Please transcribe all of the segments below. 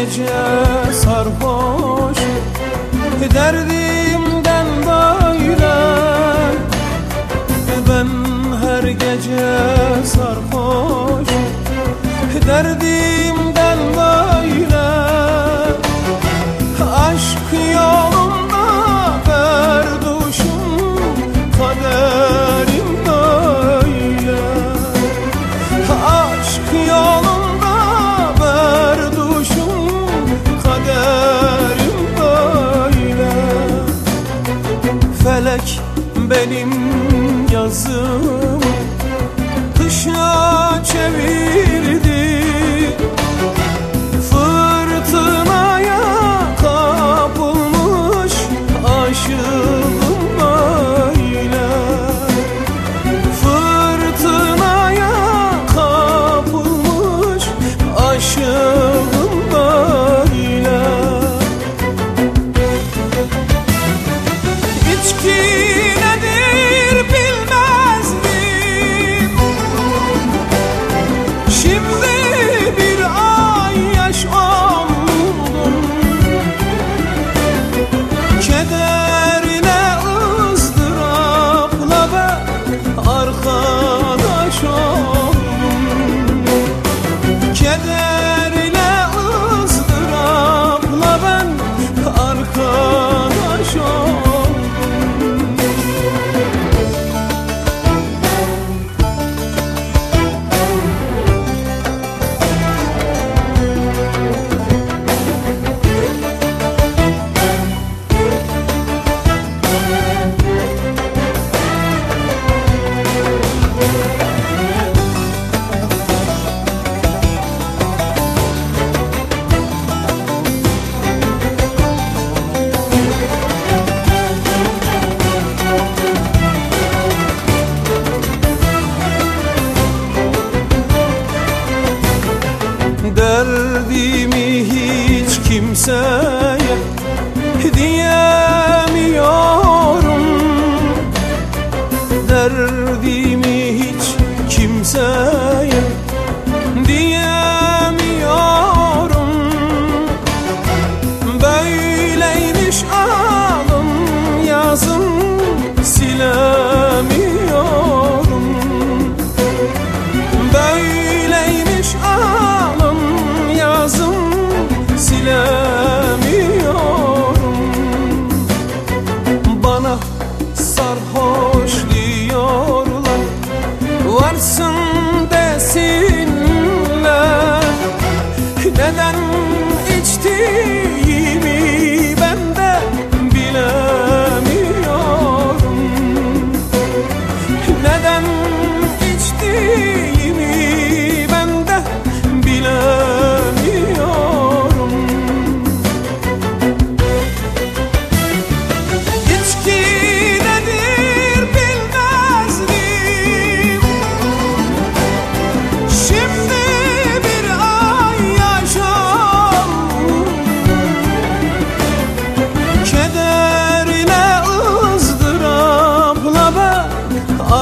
گریه سرخوش که دردی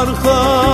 arka